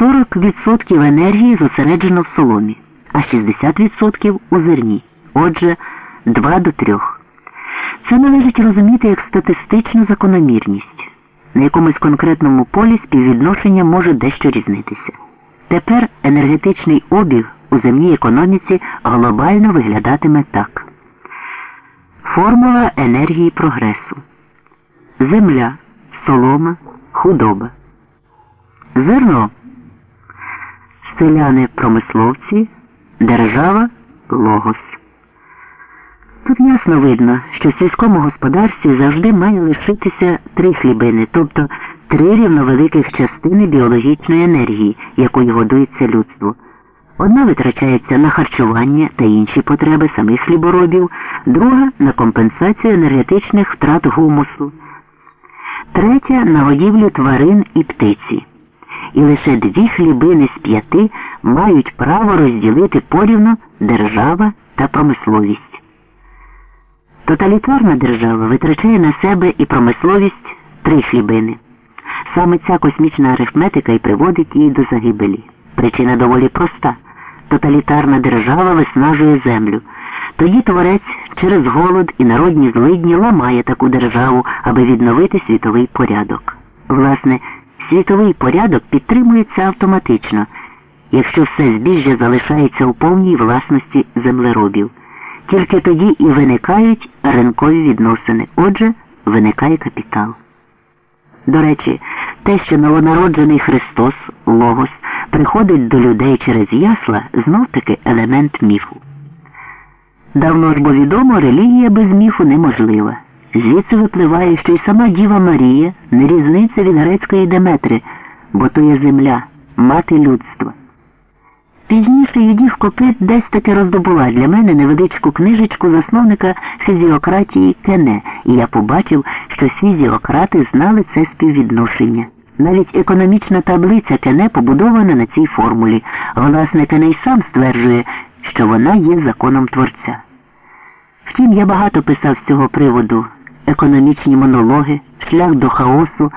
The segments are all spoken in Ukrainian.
40% енергії зосереджено в соломі, а 60% у зерні. Отже, 2 до 3. Це належить розуміти як статистичну закономірність. На якомусь конкретному полі співвідношення може дещо різнитися. Тепер енергетичний обіг у земній економіці глобально виглядатиме так. Формула енергії прогресу. Земля, солома, худоба. Зерно. Селяни промисловці, держава логос. Тут ясно видно, що в сільському господарстві завжди має лишитися три хлібини, тобто три рівновеликих частини біологічної енергії, якою годується людство. Одна витрачається на харчування та інші потреби самих хліборобів, друга на компенсацію енергетичних втрат гумусу, третя на годівлю тварин і птиці. І лише дві хлібини з п'яти мають право розділити порівну держава та промисловість. Тоталітарна держава витрачає на себе і промисловість три хлібини. Саме ця космічна арифметика і приводить її до загибелі. Причина доволі проста. Тоталітарна держава виснажує землю. Тоді творець через голод і народні злидні ламає таку державу, аби відновити світовий порядок. Власне, світовий порядок підтримується автоматично, якщо все збіжжя залишається у повній власності землеробів. Тільки тоді і виникають ринкові відносини. Отже, виникає капітал. До речі, те, що новонароджений Христос, Логос, приходить до людей через ясла, знов таки елемент міфу. Давно ж бо відомо, релігія без міфу неможлива. Звідси випливає, що й сама Діва Марія не різниця від грецької Деметри, бо то є земля, мати людства. Пізніше Юдів Копит десь таки роздобула для мене невеличку книжечку засновника фізіократії Кене, і я побачив, що фізіократи знали це співвідношення. Навіть економічна таблиця Кене побудована на цій формулі. Власне, Кене й сам стверджує, що вона є законом творця. Втім, я багато писав з цього приводу економічні монологи, шлях до хаосу,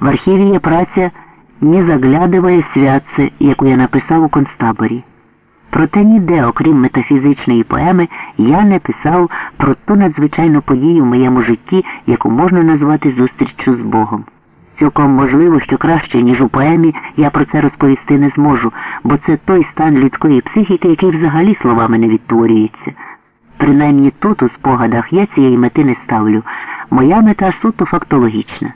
в архіві є праця не заглядывая святце, яку я написав у концтаборі. Проте ніде, окрім метафізичної поеми, я не писав про ту надзвичайну подію в моєму житті, яку можна назвати зустріччю з Богом. Цілком можливо, що краще, ніж у поемі, я про це розповісти не зможу, бо це той стан людської психіки, який взагалі словами не відтворюється. Принаймні тут, у спогадах, я цієї мети не ставлю. Моя мета суто фактологічна.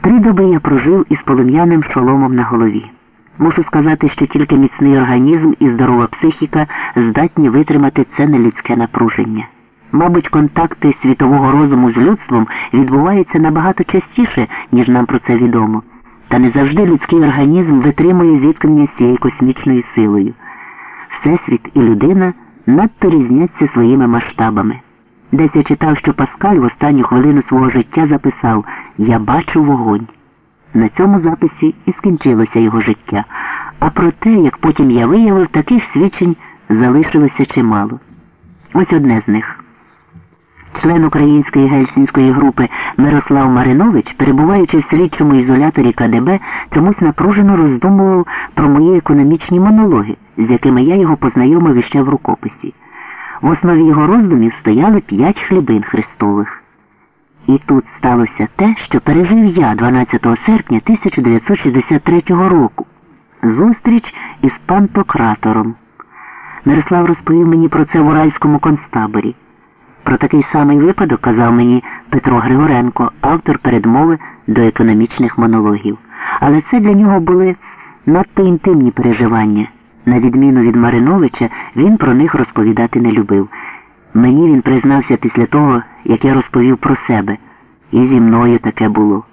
Три доби я прожив із полум'яним шоломом на голові. Мушу сказати, що тільки міцний організм і здорова психіка здатні витримати це нелюдське напруження. Мабуть, контакти світового розуму з людством відбуваються набагато частіше, ніж нам про це відомо. Та не завжди людський організм витримує зіткнення з цією космічною силою. Всесвіт і людина надто різняться своїми масштабами. Десь я читав, що Паскаль в останню хвилину свого життя записав Я бачу вогонь. На цьому записі і скінчилося його життя. А про те, як потім я виявив, таких свідчень залишилося чимало. Ось одне з них. Член української гельсінської групи Мирослав Маринович, перебуваючи в слідчому ізоляторі КДБ, чомусь напружено роздумував про мої економічні монологи, з якими я його познайомив іще в рукописі. В основі його роздумів стояли п'ять хлібин Христових. І тут сталося те, що пережив я 12 серпня 1963 року. Зустріч із пантократором. Мирослав розповів мені про це в Уральському концтаборі. Про такий самий випадок казав мені Петро Григоренко, автор передмови до економічних монологів. Але це для нього були надто інтимні переживання. На відміну від Мариновича, він про них розповідати не любив. Мені він признався після того, як я розповів про себе, і зі мною таке було.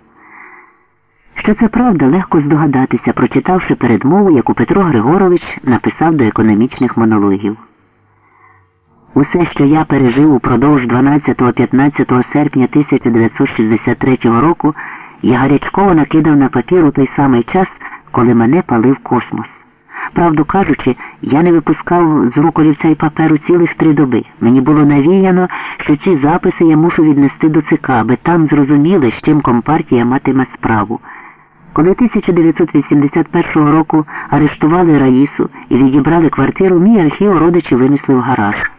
Що це правда, легко здогадатися, прочитавши передмову, яку Петро Григорович написав до економічних монологів. Усе, що я пережив упродовж 12-15 серпня 1963 року, я гарячково накидав на папір у той самий час, коли мене палив космос. Правду кажучи, я не випускав з рук олівця й паперу цілих три доби. Мені було навіяно, що ці записи я мушу віднести до ЦК, аби там зрозуміли, з чим компартія матиме справу. Коли 1981 року арештували Раїсу і відібрали квартиру, мій архів родичі винесли в гараж.